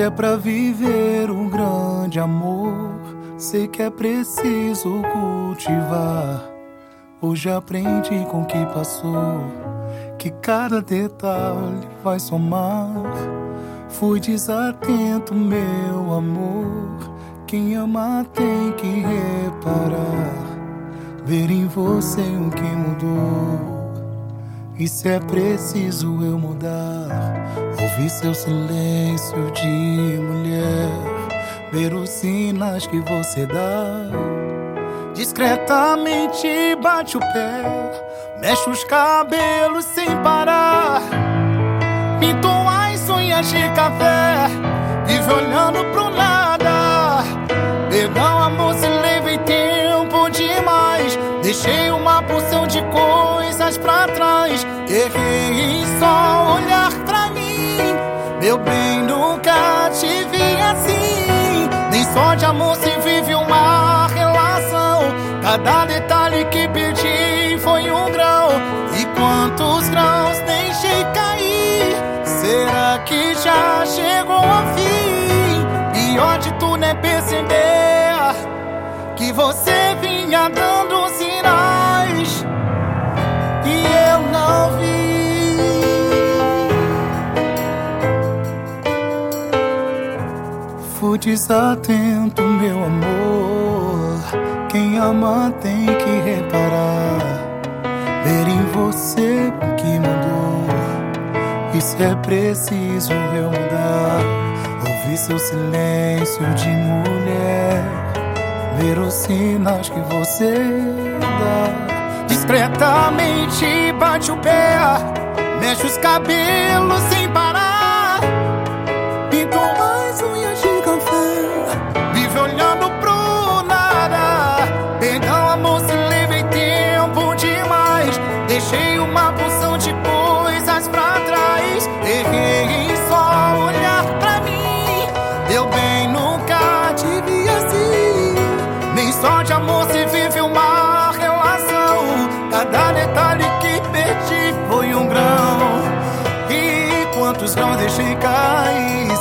Se é pra viver um grande amor, sei que é preciso cultivar. Hoje aprendi com o que passou, que cada detalhe vai somar. Fui desatento, meu amor. Quem ama tem que reparar, ver em você o que mudou. E se é preciso eu mudar, ouvir seu silêncio de mulher, ver os sinais que você dá. Discretamente bate o pé, mexe os cabelos sem parar. Pintou as unhas de café, vive olhando pro nada. Perdão, amor, se levei tempo demais. Deixei uma porção de coisas pra trás. Errei em só olhar de amor se vive uma relação. Cada detalhe que perdi foi um grão. E quantos grãos deixei cair? Será que já chegou ao fim? Pior de tudo é perceber que você vinha dando Fui desatento, meu amor. Quem ama tem que reparar, ver em você o que mudou. Se é preciso eu mudar, ouvir seu silêncio de mulher, ver os sinais que você dá. Discretamente bate o pé, mexe os cabelos sem parar. baile que perdi foi um grão. E quantos grãos deixei cair?